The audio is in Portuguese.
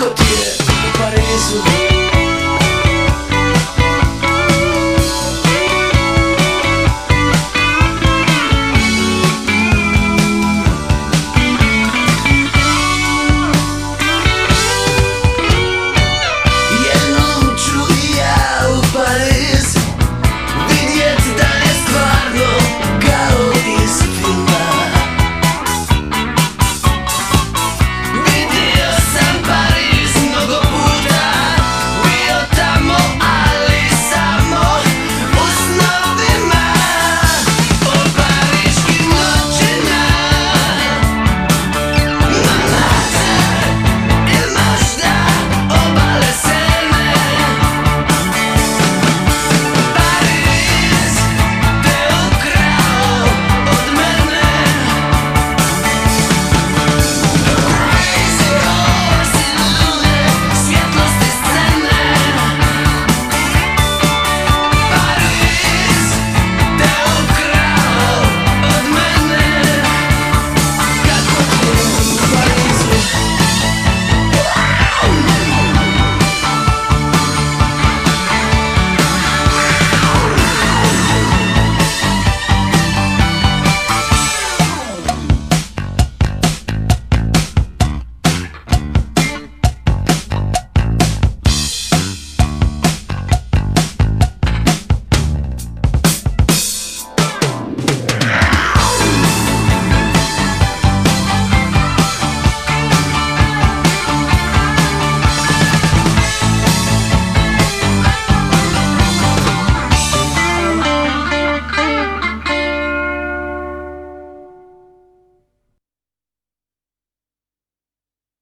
nunca tira o.